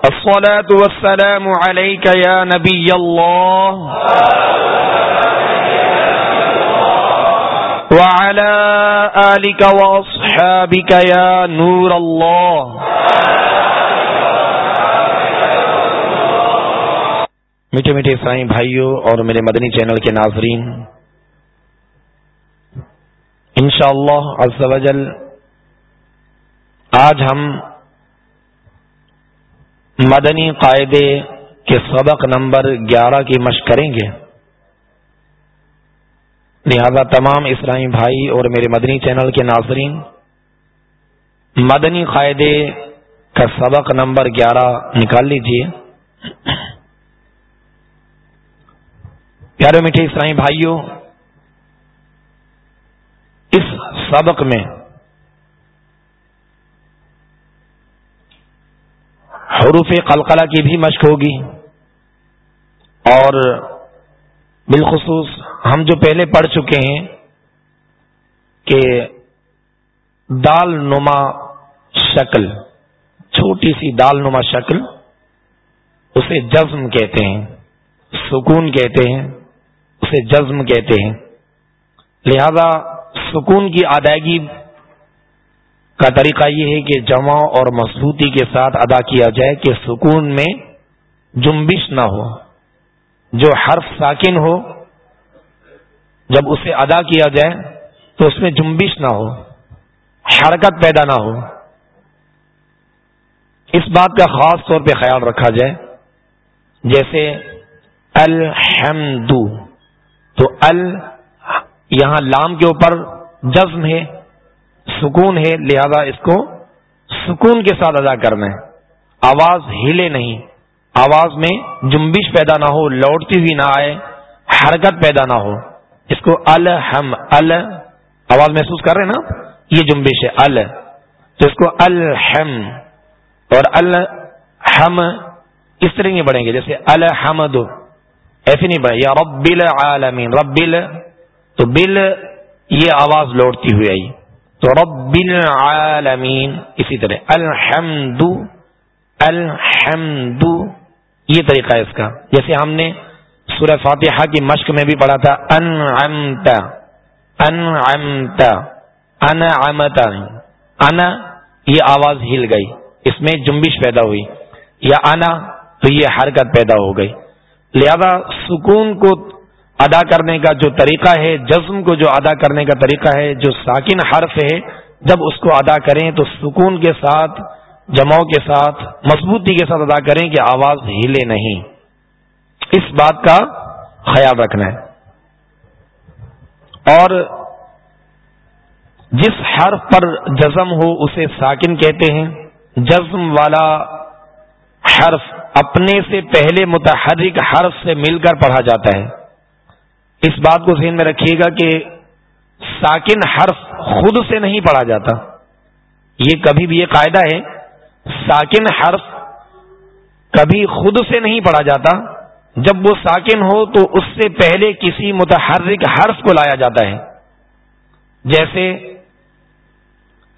الصلاة والسلام عليك يا نبي الله. وعلى آلك وأصحابك يا نور الله. میٹھے میٹھے سائیں بھائیوں اور میرے مدنی چینل کے ناظرین، انشاءاللہ عز و آج ہم مدنی قاعدے کے سبق نمبر گیارہ کی مشق کریں گے۔ لہذا تمام اسلامی بھائی اور میرے مدنی چینل کے ناظرین، مدنی قاعدے کا سبق نمبر گیارہ نکال لیجیے۔ پیارے میٹھے اسلامی بھائیوں اس سبق میں حروف قلقلہ کی بھی مشق ہوگی۔ اور بالخصوص ہم جو پہلے پڑھ چکے ہیں کہ دال نما شکل، چھوٹی سی دال نما شکل، اسے جزم کہتے ہیں، سکون کہتے ہیں، اسے جزم کہتے ہیں۔ لہذا سکون کی ادائیگی کا طریقہ یہ ہے کہ جمع اور مضبوطی کے ساتھ ادا کیا جائے کہ سکون میں جنبش نہ ہو، جو حرف ساکن ہو، جب اسے ادا کیا جائے تو اس میں جنبش نہ ہو، حرکت پیدا نہ ہو۔ اس بات کا خاص طور پہ خیال رکھا جائے، جیسے الحمد تو ال یہاں لام کے اوپر جزم ہے۔ سکون ہے، لہذا اس کو سکون کے ساتھ ادا کرنا ہے۔ آواز ہلے نہیں۔ آواز میں جنبش پیدا نہ ہو، لوٹتی ہوئی نہ آئے، حرکت پیدا نہ ہو۔ اس کو الحم ال۔ آواز محسوس کر رہے نا یہ جنبش ہے، ال۔ تو اس کو الحم اور الحم اس طرح نہیں بڑھیں گے، جیسے الحمد ایسے نہیں بڑھے یا رب العالمین، رب تو بل، یہ آواز لوٹتی ہوئی آئی۔ تو رب العالمین اسی طرح الحمد الحمد یہ طریقہ ہے اس کا۔ جیسے ہم نے سورہ فاتحہ کی مشق میں بھی پڑھا تھا، انعمت انعمت انعمت، انا، یہ آواز ہل گئی۔ اس میں جنبش پیدا ہوئی۔ یا انا، تو یہ حرکت پیدا ہو گئی۔ لہذا سکون کو ادا کرنے کا جو طریقہ ہے، جزم کو جو ادا کرنے کا طریقہ ہے، جو ساکن حرف ہے، جب اس کو ادا کریں تو سکون کے ساتھ جماؤ کے ساتھ، مضبوطی کے ساتھ ادا کریں کہ آواز ہلے نہیں۔ اس بات کا خیال رکھنا ہے۔ اور جس حرف پر جزم ہو، اسے ساکن کہتے ہیں۔ جزم والا حرف اپنے سے پہلے متحرک حرف سے مل کر پڑھا جاتا ہے۔ اس بات کو ذہن میں رکھیے گا کہ ساکن حرف خود سے نہیں پڑھا جاتا۔ یہ کبھی بھی یہ قاعدہ ہے، ساکن حرف کبھی خود سے نہیں پڑھا جاتا۔ جب وہ ساکن ہو تو اس سے پہلے کسی متحرک حرف کو لایا جاتا ہے۔ جیسے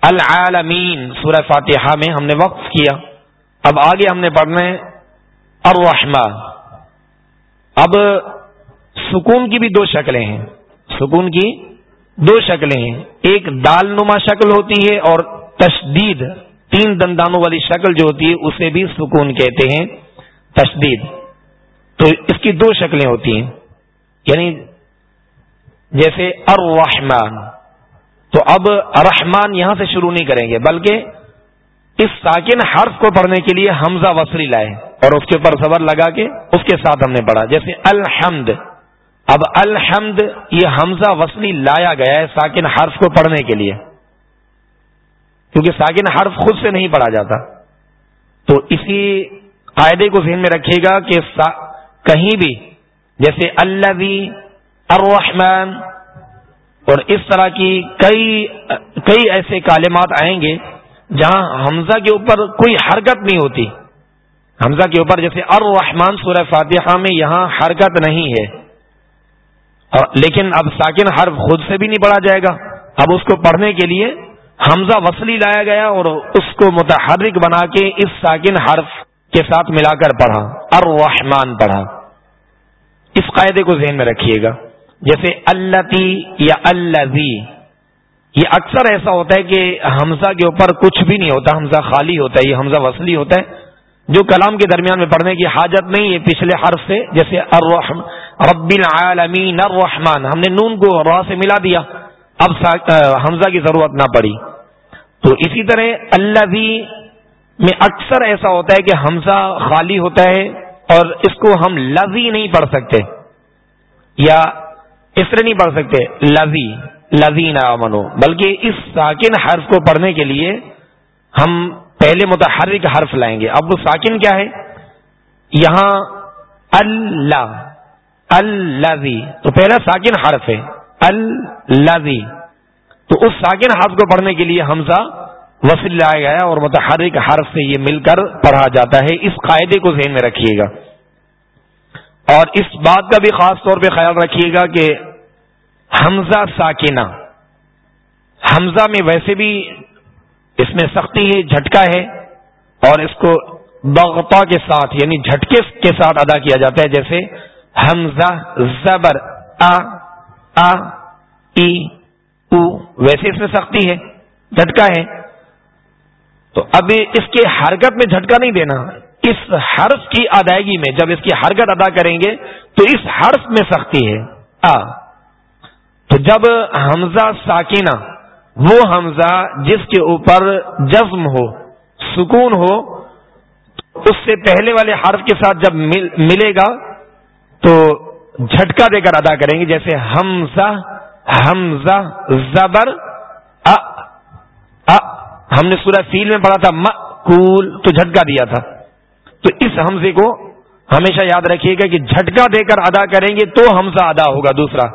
العالمین، سورہ فاتحہ میں ہم نے وقف کیا۔ اب آگے ہم نے پڑھنا ہے الرحمہ اب سکون کی بھی دو شکلیں ہیں۔ سکون کی دو شکلیں ہیں۔ ایک دال نما شکل ہوتی ہے اور تشدید، تین دندانوں والی شکل جو ہوتی ہے، اسے بھی سکون کہتے ہیں۔ تشدید۔ تو اس کی دو شکلیں ہوتی ہیں۔ یعنی جیسے الرحمن۔ تو اب رحمان یہاں سے شروع نہیں کریں گے، بلکہ اس ساکن حرف کو پڑھنے کے لیے حمزہ وصری لائے اور اس کے اوپر صبر لگا کے اس کے ساتھ ہم نے پڑھا، جیسے الحمد۔ اب الحمد، یہ حمزہ وصلی لایا گیا ہے ساکن حرف کو پڑھنے کے لیے۔ کیونکہ ساکن حرف خود سے نہیں پڑھا جاتا۔ تو اسی قاعدے کو ذہن میں رکھیے گا کہ کہیں بھی جیسے اللہ الرحمن اور اس طرح کی کئی کئی ایسے کالمات آئیں گے جہاں حمزہ کے اوپر کوئی حرکت نہیں ہوتی۔ حمزہ کے اوپر جیسے الرحمن سورہ فاتحہ میں یہاں حرکت نہیں ہے۔ لیکن اب ساکن حرف خود سے بھی نہیں پڑھا جائے گا۔ اب اس کو پڑھنے کے لیے حمزہ وصلی لایا گیا اور اس کو متحرک بنا کے اس ساکن حرف کے ساتھ ملا کر پڑھا۔ الرحمن پڑھا۔ اس قاعدے کو ذہن میں رکھیے گا۔ جیسے اللہ یا اللہ یہ اکثر ایسا ہوتا ہے کہ حمزہ کے اوپر کچھ بھی نہیں ہوتا، حمزہ خالی ہوتا ہے، یہ حمزہ وصلی ہوتا ہے۔ جو کلام کے درمیان میں پڑھنے کی حاجت نہیں ہے پچھلے حرف سے، جیسے الرحم رب العالمین الرحمن۔ ہم نے نون کو را سے ملا دیا۔ اب حمزہ کی ضرورت نہ پڑی۔ تو اسی طرح اللہ میں اکثر ایسا ہوتا ہے کہ حمزہ خالی ہوتا ہے اور اس کو ہم لذی نہیں پڑھ سکتے۔ یا اس طرح نہیں پڑھ سکتے۔ لذی لذی نہ منو بلکہ اس ساکن حرف کو پڑھنے کے لیے ہم پہلے متحرک حرف لائیں گے۔ اب وہ ساکن کیا ہے؟ یہاں اللہ۔ الزی تو پہلا ساکن حرف ہے. الزی تو اس ساکن حرف کو پڑھنے کے لیے حمزہ وسیل لایا گیا اور متحرک حرف سے یہ مل کر پڑھا جاتا ہے. اس قاعدے کو ذہن میں رکھیے گا. اور اس بات کا بھی خاص طور پہ خیال رکھیے گا کہ حمزہ ساکنہ. حمزہ میں ویسے بھی اس میں سختی ہے، جھٹکا ہے اور اس کو بغتا کے ساتھ یعنی جھٹکے کے ساتھ ادا کیا جاتا ہے، جیسے حمزہ، زبر، آ آ، ای، او، ویسے اس میں سختی ہے جھٹکا ہے۔ تو اب اس کے حرکت میں جھٹکا نہیں دینا۔ اس حرف کی ادائیگی میں جب اس کی حرکت ادا کریں گے تو اس حرف میں سختی ہے۔ آ۔ تو جب حمزہ ساکینہ وہ حمزہ جس کے اوپر جزم ہو، سکون ہو، اس سے پہلے والے حرف کے ساتھ جب ملے گا تو جھٹکا دے کر ادا کریں گے جیسے حمزہ حمزہ، زبر ا ا ہم نے سورہ فیل میں پڑھا تھا مقول تو جھٹکا دیا تھا۔ تو اس حمزے کو ہمیشہ یاد رکھیے گا کہ جھٹکا دے کر ادا کریں گے تو حمزہ ادا ہوگا، دوسرا۔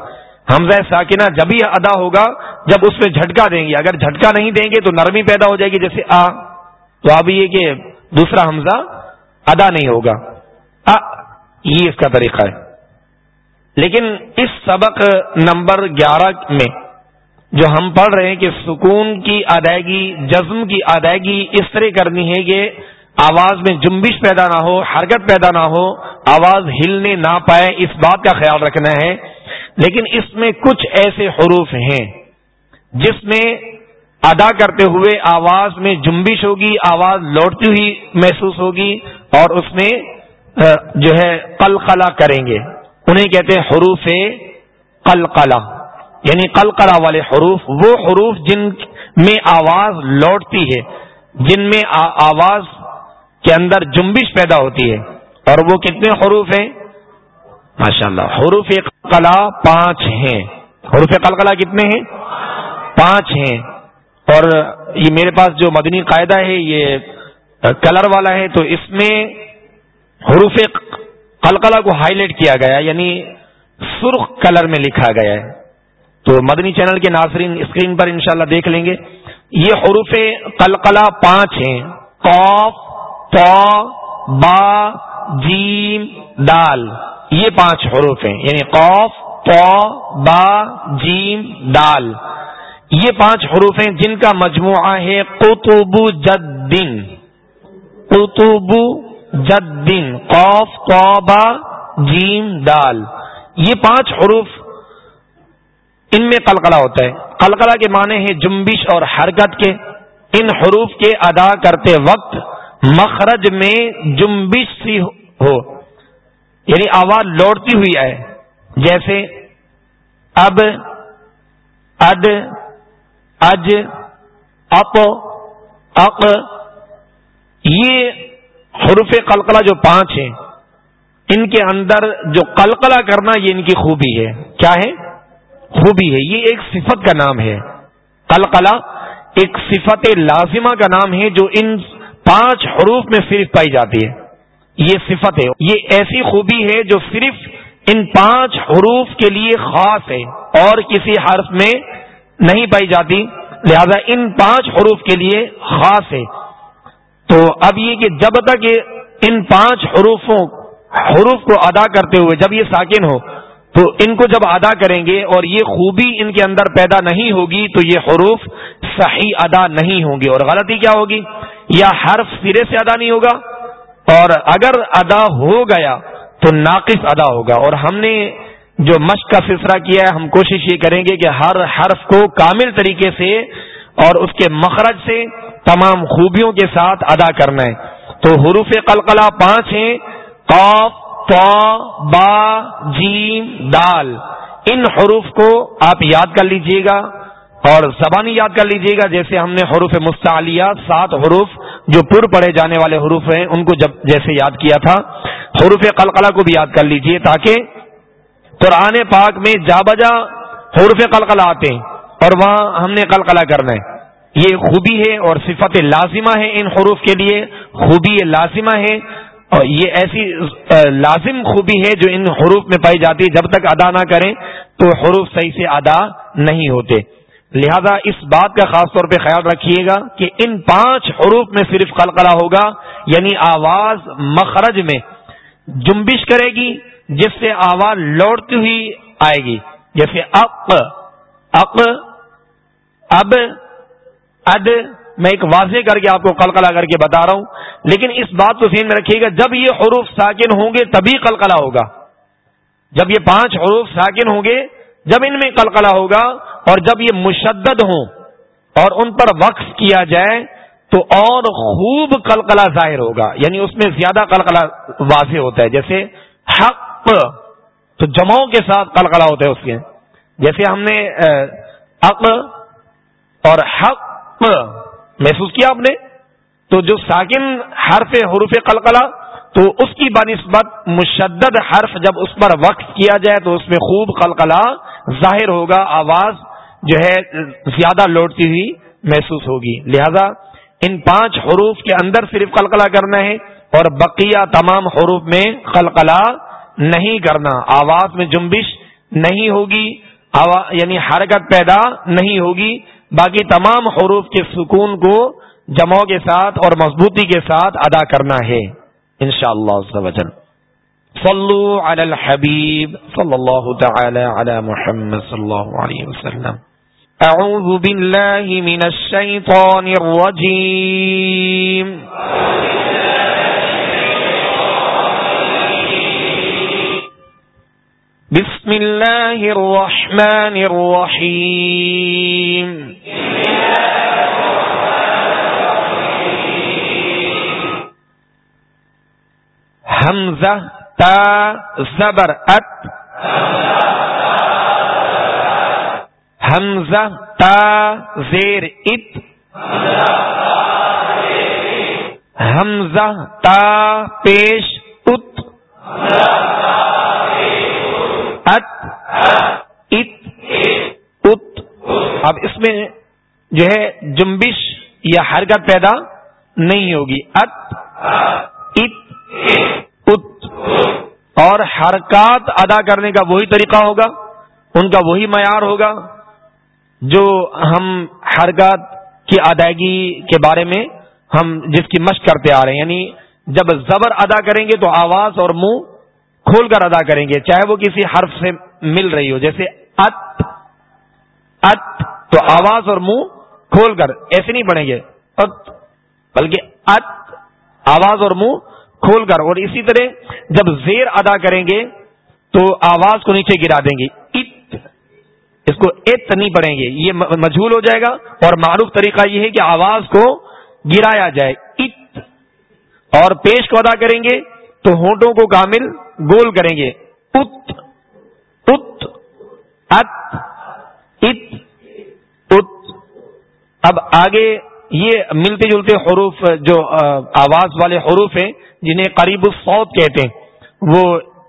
حمزہ ساکنہ جب ہی ادا ہوگا، جب اس میں جھٹکا دیں گے۔ اگر جھٹکا نہیں دیں گے تو نرمی پیدا ہو جائے گی، جیسے آ۔ تو اب یہ کہ دوسرا حمزہ ادا نہیں ہوگا۔ یہ اس کا طریقہ ہے۔ لیکن اس سبق نمبر گیارہ میں جو ہم پڑھ رہے ہیں کہ سکون کی ادائیگی، جزم کی ادائیگی اس طرح کرنی ہے کہ آواز میں جنبش پیدا نہ ہو، حرکت پیدا نہ ہو، آواز ہلنے نہ پائے، اس بات کا خیال رکھنا ہے۔ لیکن اس میں کچھ ایسے حروف ہیں جس میں ادا کرتے ہوئے آواز میں جنبش ہوگی، آواز لوٹتی ہوئی محسوس ہوگی اور اس میں جو ہے قلقلہ کریں گے۔ انہیں کہتے ہیں حروف قلقلہ۔ یعنی قلقلہ والے حروف، وہ حروف جن میں آواز لوٹتی ہے، جن میں آواز کے اندر جنبش پیدا ہوتی ہے۔ اور وہ کتنے حروف ہیں؟ ماشاء اللہ حروف قلقلہ پانچ ہیں۔ حروف قلقلہ کتنے ہیں؟ پانچ ہیں۔ اور یہ میرے پاس جو مدنی قاعدہ ہے، یہ کلر والا ہے، تو اس میں حروف قلقلہ کو ہائی لائٹ کیا گیا یعنی سرخ کلر میں لکھا گیا ہے۔ تو مدنی چینل کے ناظرین اسکرین پر انشاءاللہ دیکھ لیں گے۔ یہ حروف قلقلہ پانچ ہیں۔ قوف با، جیم، دال۔ یہ پانچ حروف ہیں۔ یعنی قوف تو با، جیم، دال۔ یہ پانچ حروف ہیں جن کا مجموعہ ہے قطب جدین قطب جدین قوف تو با جیم دال۔ یہ پانچ حروف ان میں قلقلہ ہوتا ہے۔ قلقلہ کے معنی ہے جنبش اور حرکت کے۔ ان حروف کے ادا کرتے وقت مخرج میں جنبش سی ہو یعنی آواز لوٹتی ہوئی آئے۔ جیسے اب، اد، اج، اپ، اق۔ یہ حروف قلقلہ جو پانچ ہیں، ان کے اندر جو قلقلہ کرنا یہ ان کی خوبی ہے۔ کیا ہے؟ خوبی ہے۔ یہ ایک صفت کا نام ہے۔ قلقلہ ایک صفت لازمہ کا نام ہے جو ان پانچ حروف میں صرف پائی جاتی ہے۔ یہ صفت ہے۔ یہ ایسی خوبی ہے جو صرف ان پانچ حروف کے لیے خاص ہے اور کسی حرف میں نہیں پائی جاتی۔ لہذا ان پانچ حروف کے لیے خاص ہے۔ تو اب یہ کہ جب تک ان پانچ حروفوں حروف کو ادا کرتے ہوئے جب یہ ساکن ہو، تو ان کو جب ادا کریں گے اور یہ خوبی ان کے اندر پیدا نہیں ہوگی، تو یہ حروف صحیح ادا نہیں ہوں گے۔ اور غلطی کیا ہوگی؟ یا حرف سرے سے ادا نہیں ہوگا؟ اور اگر ادا ہو گیا، تو ناقص ادا ہوگا۔ اور ہم نے جو مشق کا سلسلہ کیا ہے، ہم کوشش یہ کریں گے کہ ہر حرف کو کامل طریقے سے اور اس کے مخرج سے تمام خوبیوں کے ساتھ ادا کرنا ہے۔ تو حروف قلقلہ پانچ ہیں۔ قوف با، جیم، دال۔ ان حروف کو آپ یاد کر لیجیے گا اور زبانی یاد کر لیجیے گا۔ جیسے ہم نے حروف مستعلیہ، سات حروف جو پر پڑے جانے والے حروف ہیں، ان کو جب جیسے یاد کیا تھا، حروف قلقلہ کو بھی یاد کر لیجیے تاکہ قرآن پاک میں جا بجا حروف قلقلہ آتے ہیں اور وہاں ہم نے قلقلہ کرنا ہے۔ یہ خوبی ہے اور صفت لازمہ ہے ان حروف کے لیے، خوبی لازمہ ہے۔ اور یہ ایسی لازم خوبی ہے جو ان حروف میں پائی جاتی ہے۔ جب تک ادا نہ کریں تو حروف صحیح سے ادا نہیں ہوتے۔ لہذا اس بات کا خاص طور پہ خیال رکھیے گا کہ ان پانچ حروف میں صرف قلقلہ ہوگا یعنی آواز مخرج میں جنبش کرے گی، جس سے آواز لوٹتی ہوئی آئے گی۔ جیسے اق اق، اب اد میں ایک واضح کر کے آپ کو قلقلہ کر کے بتا رہا ہوں۔ لیکن اس بات کو ذہن میں رکھیے گا، جب یہ حروف ساکن ہوں گے تبھی قلقلہ ہوگا۔ جب یہ پانچ حروف ساکن ہوں گے، جب ان میں قلقلہ ہوگا اور جب یہ مشدد ہوں اور ان پر وقف کیا جائے، تو اور خوب قلقلہ ظاہر ہوگا۔ یعنی اس میں زیادہ قلقلہ واضح ہوتا ہے۔ جیسے حق، تو جماؤں کے ساتھ قلقلہ ہوتا ہے اس کے جیسے ہم نے عق اور حق ہاں، محسوس کیا آپ نے؟ تو جو ساکن حرف حروف قلقلہ، تو اس کی بنسبت مشدد حرف جب اس پر وقف کیا جائے، تو اس میں خوب قلقلہ ظاہر ہوگا، آواز جو ہے، زیادہ لوٹتی ہوئی محسوس ہوگی۔ لہذا ان پانچ حروف کے اندر صرف قلقلہ کرنا ہے اور بقیہ تمام حروف میں قلقلہ نہیں کرنا۔ آواز میں جنبش نہیں ہوگی یعنی حرکت پیدا نہیں ہوگی۔ باقی تمام حروف کے سکون کو جمع کے ساتھ اور مضبوطی کے ساتھ ادا کرنا ہے ان شاء اللہ صلو علی الحبیب صلی اللہ تعالی علی محمد صلی اللہ علیہ وسلم۔ اعوذ باللہ من الشیطان الرجیم۔ بسم اللہ الرحمن الرحیم حمزہ تا زبر ات حمزہ تا زیر ات حمزہ تا پیش ات اب اس میں جو ہے جنبش یا حرکت پیدا نہیں ہوگی۔ ات ات ات۔ اور حرکات ادا کرنے کا وہی طریقہ ہوگا، ان کا وہی معیار ہوگا جو ہم حرکات کی ادائیگی کے بارے میں ہم جس کی مشق کرتے آ رہے ہیں۔ یعنی جب زبر ادا کریں گے تو آواز اور منہ کھول کر ادا کریں گے، چاہے وہ کسی حرف سے مل رہی ہو، جیسے ات ات۔ تو آواز اور منہ کھول کر، ایسے نہیں بڑھیں گے۔ ات بلکہ ات آواز اور منہ کھول کر، اور اسی طرح جب زیر ادا کریں گے تو آواز کو نیچے گرا دیں گے۔ ات، اس کو ات نہیں پڑھیں گے۔ یہ مجھول ہو جائے گا۔ اور معروف طریقہ یہ ہے کہ آواز کو گرایا جائے۔ ات، اور پیش کو ادا کریں گے تو ہونٹوں کو کامل گول کریں گے۔ ات ات ات ات اب آگے یہ ملتے جلتے حروف جو آواز والے حروف ہیں، جنہیں قریب السعود کہتے ہیں، وہ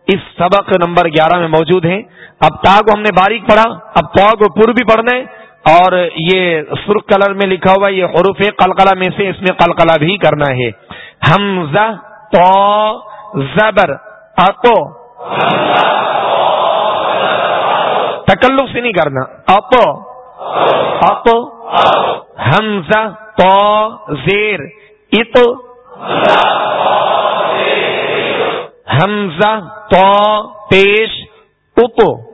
اس سبق نمبر گیارہ میں موجود ہیں۔ اب تا کو ہم نے باریک پڑھا، اب تو کو پر بھی پڑھنا ہے، اور یہ سرخ کلر میں لکھا ہوا یہ حروف قلقلہ میں سے اس میں قلقلہ بھی کرنا ہے۔ حمزہ تو زبر اتو تکلف سے نہیں کرنا اپو اپو حمزہ تو زیر اتو حمزہ تو پیش اتو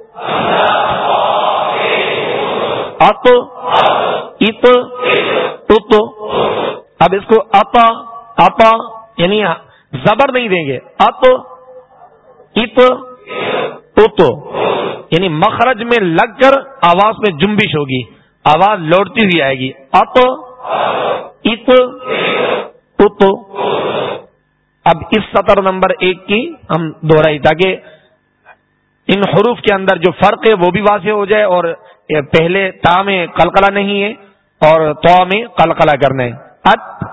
ات ات ات۔ اب اس کو اپا اپا یعنی زبر نہیں دیں گے۔ ات ات ات۔ یعنی مخرج میں لگ کر آواز میں جنبش ہوگی۔ آواز لوٹتی ہوئی آئے گی۔ ات ات ات۔ اب اس سطر نمبر ایک کی ہم دوہرائی تاکہ ان حروف کے اندر جو فرق ہے وہ بھی واضح ہو جائے اور پہلے تا میں کلکلا نہیں ہے اور تو میں کلکلا کرنا ہے ات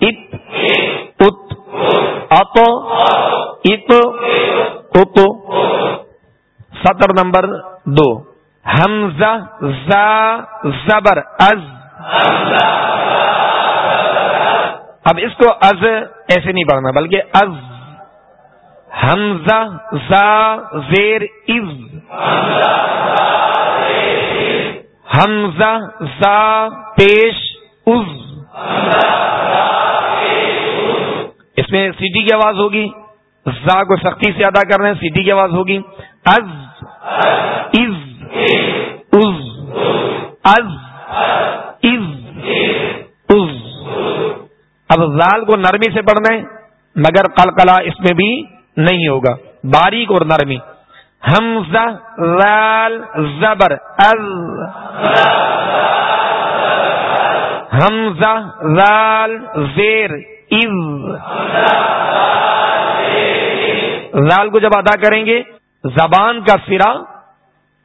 ات۔ ات ات ات۔ سطر نمبر دو۔ حمزہ، زا، زبر، از۔ اب اس کو از ایسے نہیں پڑھنا، بلکہ از۔ حمزہ، زا، زیر، از۔ حمزہ، زا، پیش از اس میں سیٹی کی آواز ہوگی، زا کو سختی سے ادا کر رہے ہیں سیٹی کی آواز ہوگی، از۔ از۔ از از از از اب زال کو نرمی سے پڑھنا ہے، مگر قلقلہ اس میں بھی نہیں ہوگا۔ باریک اور نرمی۔ حمزہ، زال، زبر، از۔ حمزہ، زال، زیر، از۔ زال کو جب ادا کریں گے، زبان کا سرا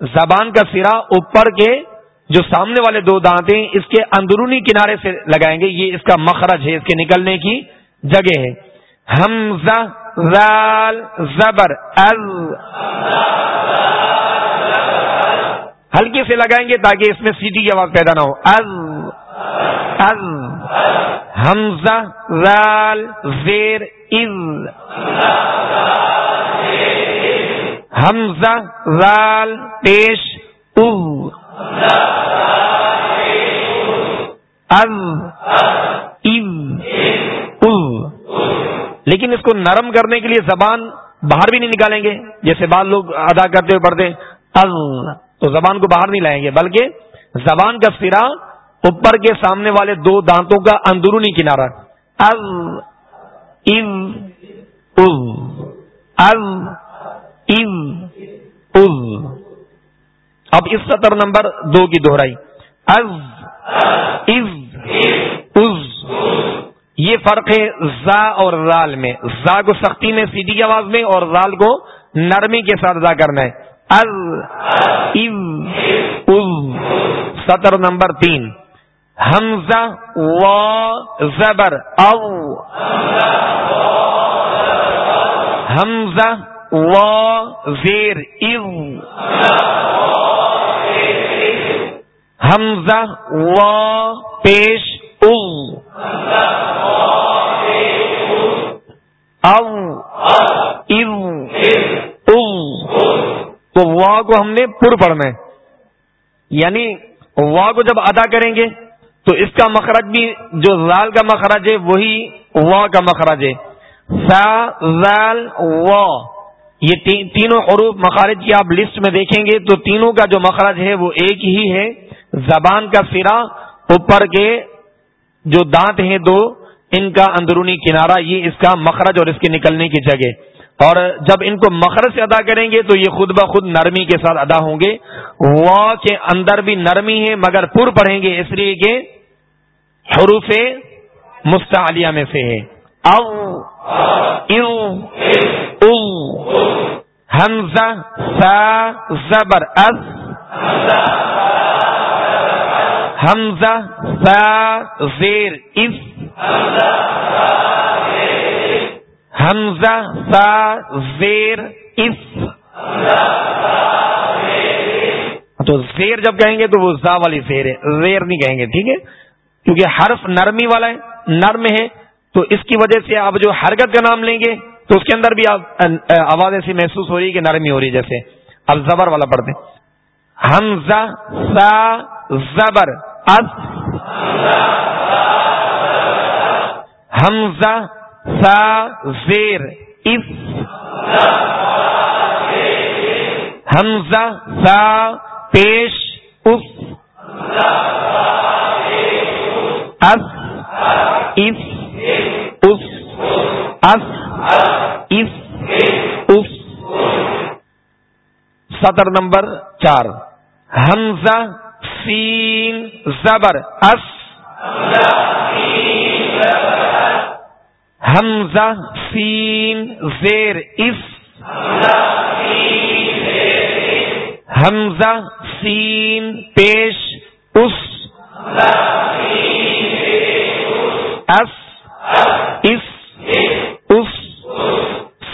زبان کا سرا اوپر کے جو سامنے والے دو دانت ہیں، اس کے اندرونی کنارے سے لگائیں گے۔ یہ اس کا مخرج ہے، اس کے نکلنے کی جگہ ہے۔ حمزہ زال زبر از۔ ہلکے سے لگائیں گے تاکہ اس میں سیٹی کی آواز پیدا نہ ہو۔ از۔ از۔ حمزہ زال زیر۔ از۔ حمزہ زال پیش لیکن اس کو نرم کرنے کے لیے زبان باہر بھی نہیں نکالیں گے، جیسے بعض لوگ ادا کرتے ہوئے پڑھتے از۔ تو زبان کو باہر نہیں لائیں گے، بلکہ زبان کا سرا اوپر کے سامنے والے دو دانتوں کا اندرونی کنارا از از از۔ اب اس سطر نمبر دو کی دوہرائی از از از یہ فرق ہے زا اور رال میں۔ زا کو سختی میں، سیدھی کی آواز میں، اور رال کو نرمی کے ساتھ ادا کرنا ہے۔ از از سطر نمبر تین۔ حمزہ و زبر، او۔ حمزہ و زیر حمزہ و پیش او تو وا کو ہم نے پر پڑھنا ہے. یعنی وا کو جب ادا کریں گے تو اس کا مخرج بھی جو زال کا مخرج ہے، وہی وا کا مخرج ہے. سا زال وا. یہ تینوں حروف مخارج کی آپ لسٹ میں دیکھیں گے تو تینوں کا جو مخرج ہے وہ ایک ہی ہے۔ زبان کا سرا اوپر کے جو دانت ہیں دو، ان کا اندرونی کنارہ، یہ اس کا مخرج اور اس کے نکلنے کی جگہ۔ اور جب ان کو مخرج سے ادا کریں گے تو یہ خود بخود نرمی کے ساتھ ادا ہوں گے۔ وا کے اندر بھی نرمی ہے، مگر پر پڑھیں گے اس لیے کہ حروف مستعلیہ میں سے ہے۔ حمزہ سا زبر از حمزہ سا زیر اس حمزہ سا زیر اس تو زیر جب کہیں گے تو وہ زا والی زیر ہے، زیر نہیں کہیں گے، ٹھیک ہے؟ کیونکہ حرف نرمی والا ہے، نرم ہے تو اس کی وجہ سے آپ جو حرکت کا نام لیں گے تو اس کے اندر بھی آواز ایسی محسوس ہو رہی ہے کہ نرمی ہو رہی ہے جیسے اب زبر والا پڑھتے حمزہ سا زبر از حمزہ سا زیر اس حمزہ سا پیش اس اس اس اس اس اس اس۔ سطر نمبر چار۔ حمزہ، سین، زبر، اس۔ حمزہ، سین، زیر، اس۔ حمزہ، سین، پیش، اس۔ اس۔ اس اس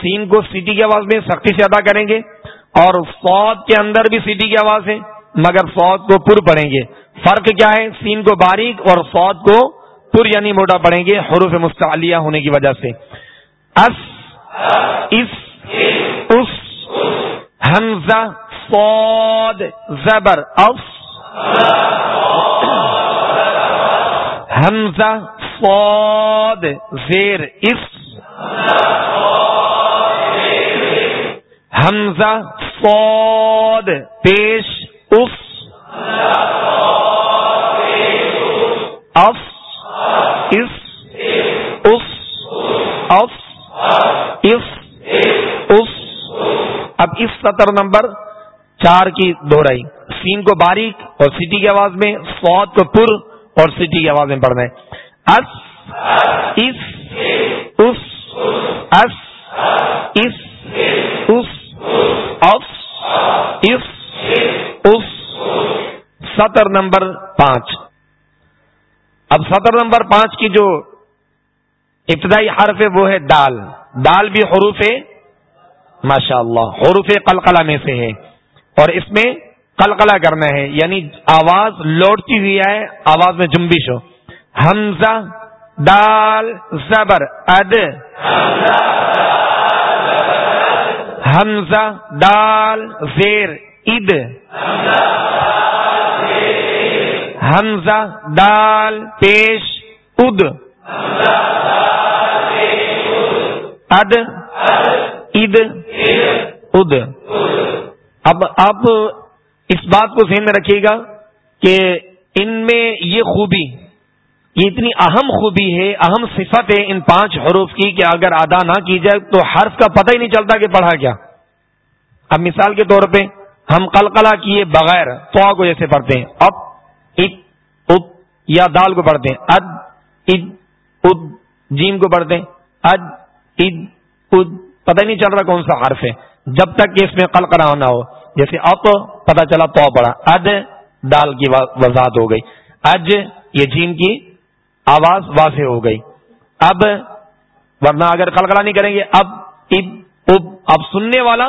سین کو سیٹی کی آواز میں سختی سے ادا کریں گے اور فوت کے اندر بھی سیٹی کی آواز ہے، مگر فوت کو پر پڑھیں گے۔ فرق کیا ہے؟ سین کو باریک اور فوت کو پر یعنی موٹا پڑھیں گے، حروف مستعلیہ ہونے کی وجہ سے۔ اس اس اس، حمزہ فود زبر اف حمزہ فود زیر اس. حمزہ فود پیش اس. If, us. اس. اف، اس. اس. اب اس سطر نمبر چار کی دوہرائی سین کو باریک اور سٹی کی آواز میں، فوت کو پر اور سٹی کی آواز میں پڑھنا ہے۔ اس اس اس اس اس اس اس اس اس، سطر نمبر پانچ۔ اب سطر نمبر پانچ کی جو ابتدائی حرف ہے وہ ہے دال۔ دال بھی حروف ماشاء اللہ حروف قلقلہ میں سے ہے۔ اور اس میں قلقلہ کرنا ہے یعنی آواز لوٹتی ہوئی ہے، آواز میں جنبش ہو۔ حمزہ، دال، زبر اد حمزہ، دال، زیر اد حمزہ، دال، پیش اد اد اد اد اب آپ اس بات کو ذہن میں رکھیے گا کہ ان میں یہ خوبی یہ اتنی اہم خوبی ہے، اہم صفت ہے ان پانچ حروف کی کہ اگر ادا نہ کی جائے تو حرف کا پتہ ہی نہیں چلتا کہ پڑھا کیا۔ اب مثال کے طور پہ ہم قلقلہ کیے بغیر تو کو جیسے پڑھتے ہیں۔ اب، ات یا دال کو پڑھتے ہیں۔ اد اد اد، جیم کو پڑھتے ہیں۔ اد اد اد، پتہ ہی نہیں چل رہا کون سا حرف ہے۔ جب تک کہ اس میں قلقلہ نہ ہو، جیسے اب پتا چلا تو پڑا۔ اد، دال کی وضاحت ہو گئی۔ اج، یہ جیم کی آواز واضح ہو گئی۔ اب، ورنہ اگر قلقلہ نہیں کریں گے، اب اب اب اب سننے والا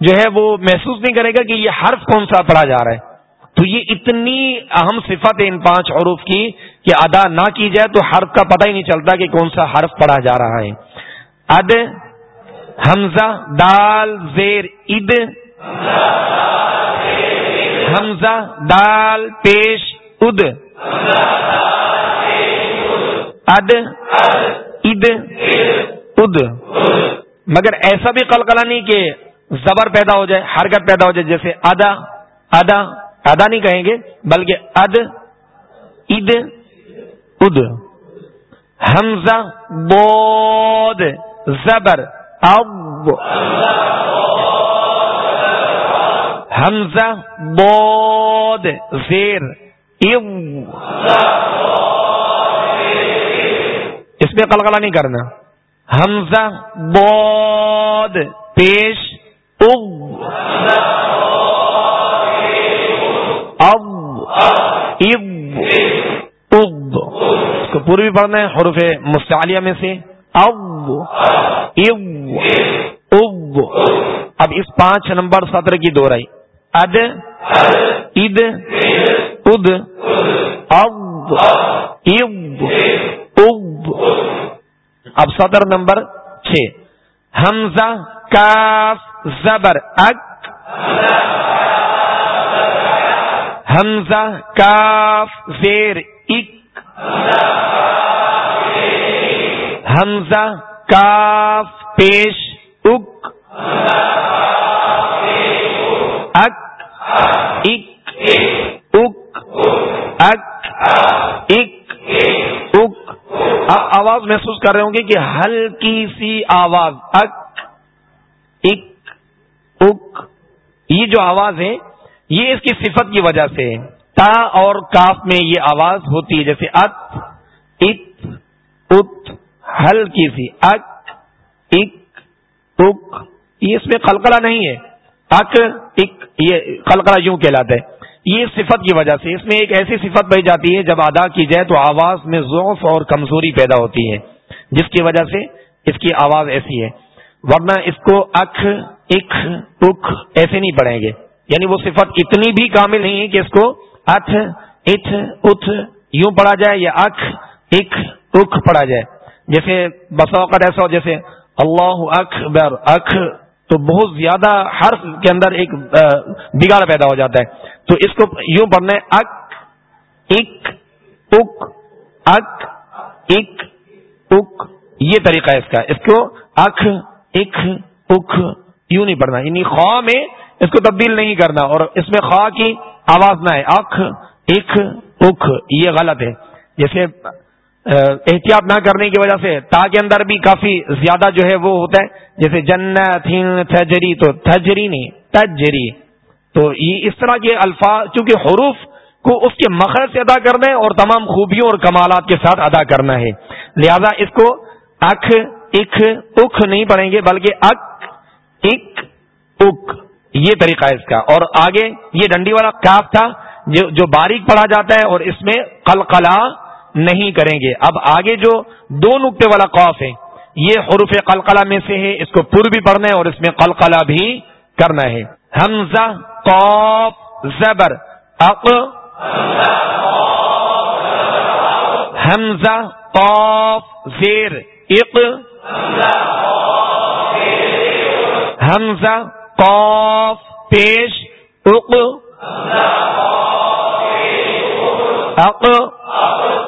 جو ہے وہ محسوس نہیں کرے گا کہ یہ حرف کون سا پڑھا جا رہا ہے۔ تو یہ اتنی اہم صفت ہے ان پانچ حروف کی کہ ادا نہ کی جائے تو حرف کا پتہ ہی نہیں چلتا کہ کون سا حرف پڑھا جا رہا ہے۔ اد، حمزہ، دال، زیر، اد۔ حمزہ، دال، پیش، اد۔ اد اد اد. مگر ایسا بھی قلقلہ نہیں کہ زبر پیدا ہو جائے، حرکت پیدا ہو جائے، جیسے ادا ادا ادا نہیں کہیں گے، بلکہ اد اد اد. حمزہ بود زبر اب حمزہ بود زیر اس پہ قلقلہ نہیں کرنا۔ حمزہ بود پیش، اب۔ اب اب اس کو پوری پڑھنا ہے، حروف مستعلیہ میں سے۔ اب اب اس پانچ نمبر سطر کی دورائی اد اد اد۔ اب اب۔ اب اب نمبر چھ۔ حمزہ، کاف، زبر اک حمزہ، کاف، زیر، اک۔ حمزہ، کاف، پیش، اک۔ اک اک۔ اک اک اک اک آپ آواز محسوس کر رہے ہوں گے کہ ہلکی سی آواز، اک اک اک، یہ جو آواز ہے، یہ اس کی صفت کی وجہ سے تا اور کاف میں یہ آواز ہوتی ہے، جیسے ات ات ات، ہلکی سی، اک اک اک، یہ اس میں قلقلہ نہیں ہے، اک اک، یہ قلقلہ یوں کہلاتا ہے۔ یہ صفت کی وجہ سے اس میں ایک ایسی صفت پائی جاتی ہے، جب ادا کی جائے تو آواز میں ضعف اور کمزوری پیدا ہوتی ہے، جس کی وجہ سے اس کی آواز ایسی ہے۔ ورنہ اس کو اکھ اک اک ایسے نہیں پڑھیں گے۔ یعنی وہ صفت اتنی بھی کامل نہیں ہے کہ اس کو اتھ اتھ اتھ یوں پڑھا جائے یا اکھ اک اک پڑھا جائے۔ جیسے بس اوقات ایسا ہو، جیسے اللہ اکبر، اکھ تو بہت زیادہ حرف کے اندر ایک بگاڑ پیدا ہو جاتا ہے۔ تو اس کو یوں پڑھنا ہے، اک اک اک اک اک اک، یہ طریقہ ہے اس کا۔ اس کو اکھ اک اک، یوں نہیں پڑھنا۔ یعنی خواہ میں اس کو تبدیل نہیں کرنا اور اس میں خواہ کی آواز نہ ہے اکھ اک اک، یہ غلط ہے۔ جیسے احتیاط نہ کرنے کی وجہ سے تا کے اندر بھی کافی زیادہ جو ہے وہ ہوتا ہے۔ جیسے جنت تھجری تو تھجری نہیں، تجری۔ تو یہ اس طرح کے الفاظ، چونکہ حروف کو اس کے مخرج سے ادا کرنا ہے اور تمام خوبیوں اور کمالات کے ساتھ ادا کرنا ہے۔ لہذا اس کو اکھ اکھ اکھ نہیں پڑھیں گے، بلکہ اک اک اک۔ یہ طریقہ ہے اس کا۔ اور آگے یہ ڈنڈی والا کاف تھا جو باریک پڑھا جاتا ہے اور اس میں قلقلہ نہیں کریں گے۔ اب آگے جو دو نقطے والا قوف ہے، یہ حروف قلقلہ میں سے ہے، اس کو پر بھی پڑھنا ہے اور اس میں قلقلہ بھی کرنا ہے۔ حمزہ قوف زبر، اق، حمزہ قوف زیر، اق، حمزہ قوف پیش، اق اق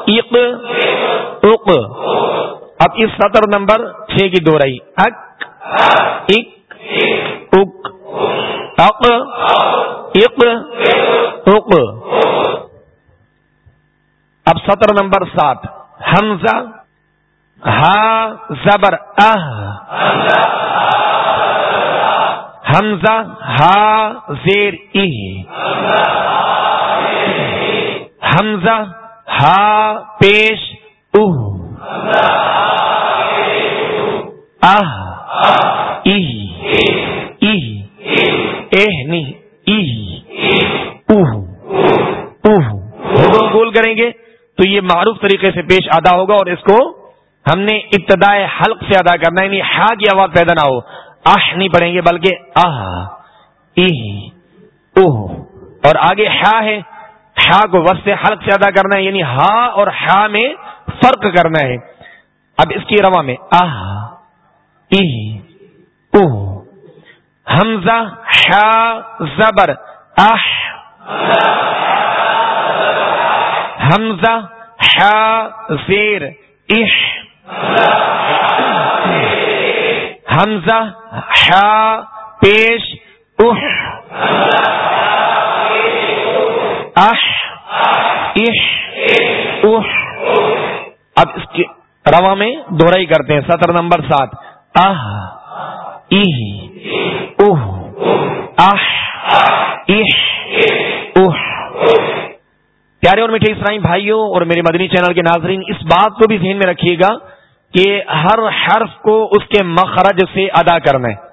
اق اق۔ اب اس سطر نمبر چھ کی دو رہی۔ اک اک اک اق اق اق۔ اب سطر نمبر سات۔ حمزہ، ہا، زبر حمزہ، ہا، زیر، ای۔ حمزہ ہا پیش گول کریں گے تو یہ معروف طریقے سے پیش ادا ہوگا اور اس کو ہم نے ابتدائے حلق سے ادا کرنا یعنی ہا کی آواز پیدا نہ ہو۔ آہ نہیں پڑھیں گے بلکہ آہ اور آگے ہا ہے۔ ہا کو وس سے حلق سے ادا کرنا ہے یعنی ہا اور ہا میں فرق کرنا ہے۔ اب اس کی روا میں آہ او۔ حمزہ، ہا، زبر آہ حمزہ، ہا، زیر اح حمزہ، ہا، پیش اح اب اس کے روا میں دوہرائی کرتے ہیں۔ سطر نمبر سات۔ آہ پیارے اور میٹھے اسرائی بھائیوں اور میرے مدنی چینل کے ناظرین، اس بات کو بھی ذہن میں رکھیے گا کہ ہر حرف کو اس کے مخرج سے ادا کرنا ہے۔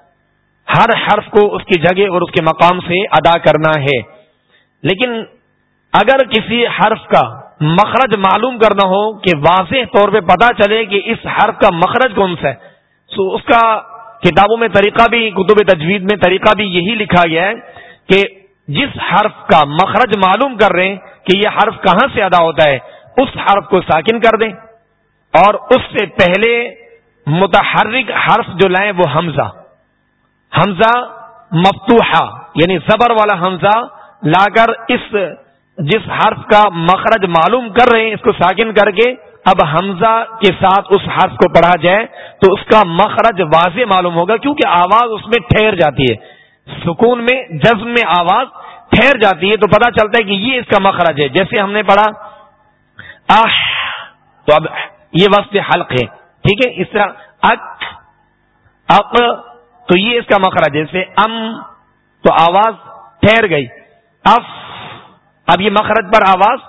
ہر حرف کو اس کی جگہ اور اس کے مقام سے ادا کرنا ہے۔ لیکن اگر کسی حرف کا مخرج معلوم کرنا ہو کہ واضح طور پہ پتا چلے کہ اس حرف کا مخرج کون سا ہے۔ سو اس کا کتابوں میں طریقہ بھی، کتب تجوید میں طریقہ بھی یہی لکھا گیا ہے کہ جس حرف کا مخرج معلوم کر رہے ہیں کہ یہ حرف کہاں سے ادا ہوتا ہے، اس حرف کو ساکن کر دیں۔ اور اس سے پہلے متحرک حرف جو لائیں وہ حمزہ۔ حمزہ مفتوحہ یعنی زبر والا حمزہ لا کر اس جس حرف کا مخرج معلوم کر رہے ہیں، اس کو ساکن کر کے اب حمزہ کے ساتھ اس حرف کو پڑھا جائے تو اس کا مخرج واضح معلوم ہوگا کیونکہ آواز اس میں ٹھہر جاتی ہے۔ سکون میں جزم میں آواز ٹھہر جاتی ہے تو پتا چلتا ہے کہ یہ اس کا مخرج ہے۔ جیسے ہم نے پڑھا آہ تو اب یہ وقت حلق ہے۔ ٹھیک ہے؟ اس طرح اک، اق، تو یہ اس کا مخرج جیسے ام، تو آواز ٹھہر گئی۔ اف اب یہ مخرج پر آواز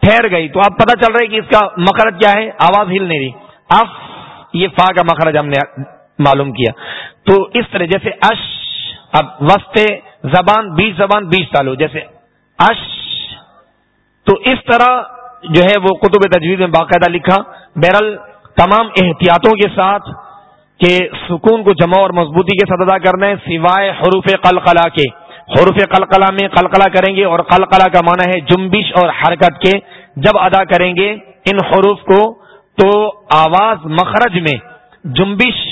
ٹھہر گئی تو اب پتہ چل رہا ہے کہ اس کا مخرج کیا ہے؟ آواز ہل نہیں رہی۔ اف یہ فا کا مخرج ہم نے معلوم کیا۔ تو اس طرح جیسے اش، اب وسط زبان بیس زبان بیس سالو جیسے اش۔ تو اس طرح جو ہے وہ قطب تجویز میں باقاعدہ لکھا۔ بہرحال تمام احتیاطوں کے ساتھ کہ سکون کو جمع اور مضبوطی کے ساتھ ادا کرنا ہے، سوائے حروف قلقلہ کے۔ حروف قلقلہ میں قلقلہ کریں گے اور قلقلہ کا معنی ہے جنبش اور حرکت کے۔ جب ادا کریں گے ان حروف کو تو آواز مخرج میں جنبش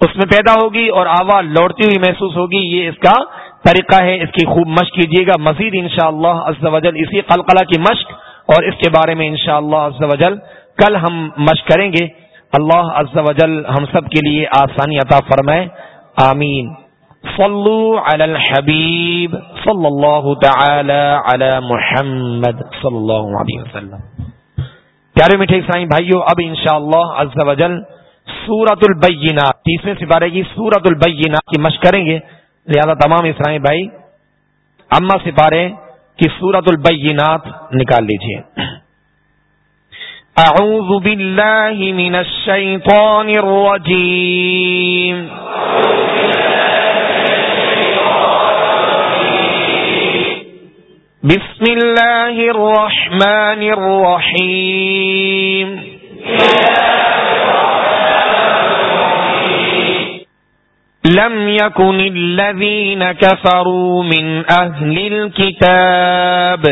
اس میں پیدا ہوگی اور آواز لوٹتی ہوئی محسوس ہوگی۔ یہ اس کا طریقہ ہے۔ اس کی خوب مشق کیجیے گا۔ مزید انشاءاللہ شاء اللہ اسی قلقلہ کی مشق اور اس کے بارے میں انشاءاللہ شاء اللہ کل ہم مشق کریں گے۔ اللہ عز و جل ہم سب کے لیے آسانی عطا فرمائے۔ آمین۔ صلو علی الحبیب صلی اللہ تعالی علی محمد. صلی اللہ علیہ وسلم. پیارے میٹھے سائیں بھائیو، اب انشاءاللہ عز و جل سورت البینات، تیسرے سپارے کی سورت البینات کی مشق کریں گے۔ لہذا تمام اسرائی بھائی، اما سپارے کی سورت البینات نکال لیجیے۔ أعوذ بالله من الشيطان الرجيم بسم الله الرحمن الرحيم لم يكن الذين كفروا من أهل الكتاب۔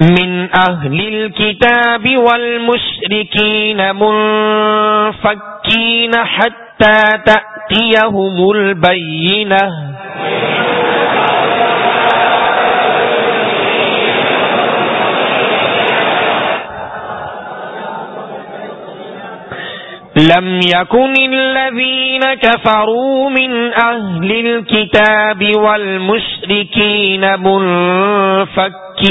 من أهل الكتاب والمشركين منفكين حتى تأتي تأتيهم البينة. لم يكن الذين كفروا من أهل الكتاب والمشركين منفكين.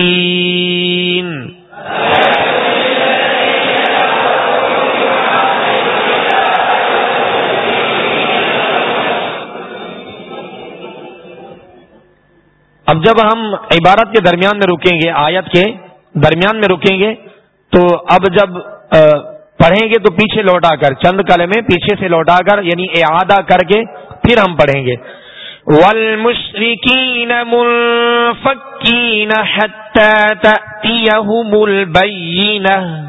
اب جب ہم عبارت کے درمیان میں رکیں گے، آیت کے درمیان میں رکیں گے، تو اب جب پڑھیں گے تو پیچھے لوٹا کر، چند کل میں پیچھے سے لوٹا کر یعنی اعادہ کر کے پھر ہم پڑھیں گے۔ والمشركين منفكين حتى تأتيهم البينة۔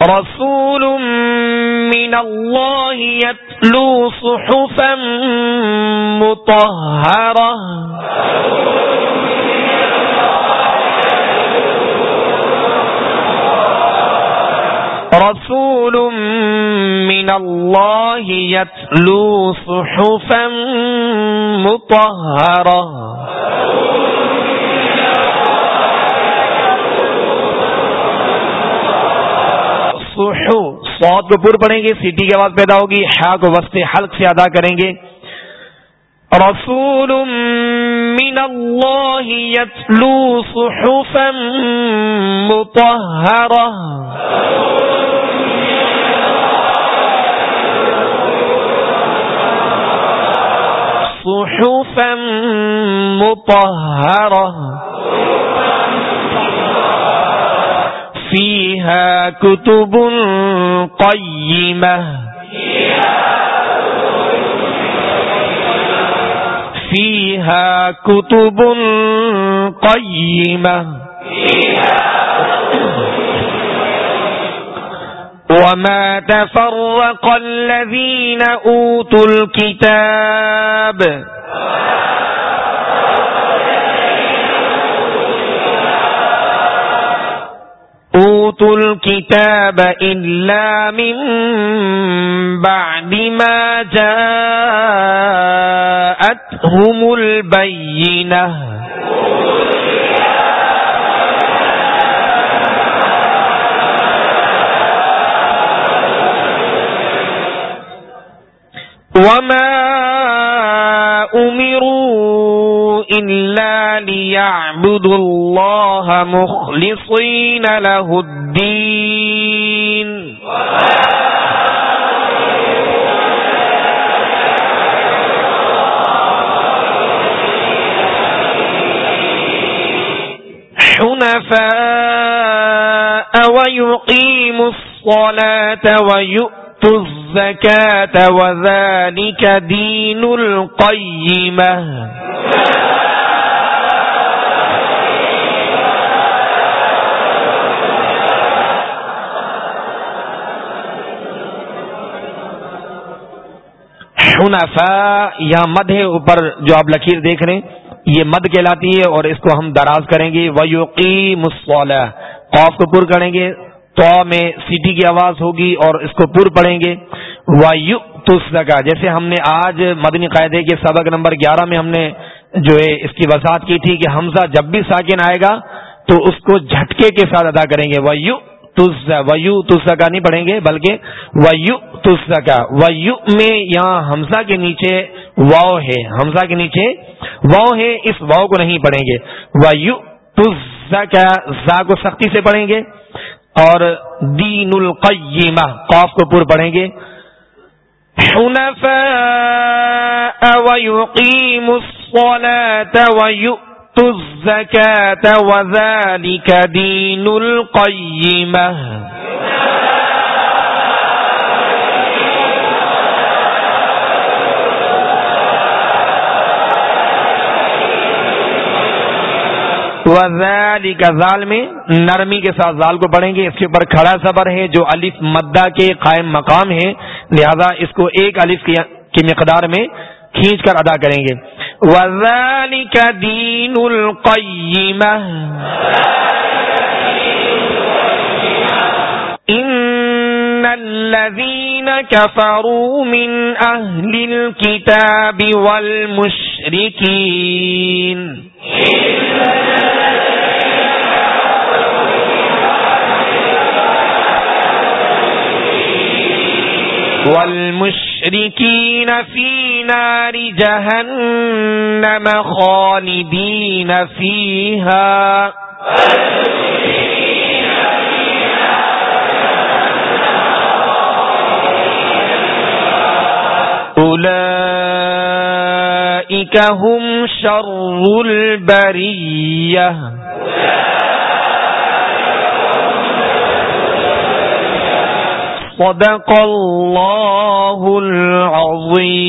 رسول من الله يتلو صحفا مطهرة رسول من الله يتلو صحفا مطهرة صحو سوت کو پور پڑھیں گے سیٹی کی آواز پیدا ہوگی ہا کو وسط حلق سے ادا کریں گے۔ رسول من الله يتلو صحفا مطهرة صحفا مطهرة فيها كتب قيمة فيها كتب قيمة وما تفرق الذين أوتوا الكتاب وما أوتوا الكتاب إلا من بعد ما جاءتهم البينة. وما أمروا إلا ليعبدوا الله مخلصين له الدين. حنفاء ويقيموا الصلاة ويؤمنوا الزكاة وذلك دين القيمة. حنفا یا مد ہے اوپر جو آپ لکیر دیکھ رہے ہیں، یہ مد کہلاتی ہے اور اس کو ہم دراز کریں گے۔ ویوقی مسول خوف کو پر کریں گے تو میں سیٹی کی آواز ہوگی اور اس کو پور پڑھیں گے۔ وایو تسکا جیسے ہم نے آج مدنی قاعدے کے سبق نمبر گیارہ میں ہم نے جو ہے اس کی وضاحت کی تھی کہ حمزہ جب بھی ساکن آئے گا تو اس کو جھٹکے کے ساتھ ادا کریں گے۔ ویو تس ویو تسکا نہیں پڑھیں گے، بلکہ ویو تسکا ویو میں یہاں حمزہ کے نیچے واؤ ہے۔ حمزہ کے نیچے واؤ ہے، اس واؤ کو نہیں پڑھیں گے۔ ویو تس زا کو سختی سے پڑھیں گے اور دین القیمہ قاف کو پور پڑھیں گے۔ حنفاء ويقيم الصلاة ويؤت الزكاة وذلك دين القيمة وزال زال میں نرمی کے ساتھ زال کو پڑھیں گے۔ اس کے اوپر کھڑا صبر ہے، جو الف مدہ کے قائم مقام ہے، لہذا اس کو ایک الف کی مقدار میں کھینچ کر ادا کریں گے۔ وزال کا دین القیم الذين كفروا من أهل الكتاب والمشركين. والمشركين في نار جهنم خالدين فيها أولئك هم شر البرية صدق الله العظيم.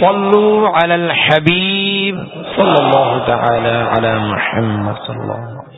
صلوا على الحبيب. صلى الله تعالى على محمد صلى الله عليه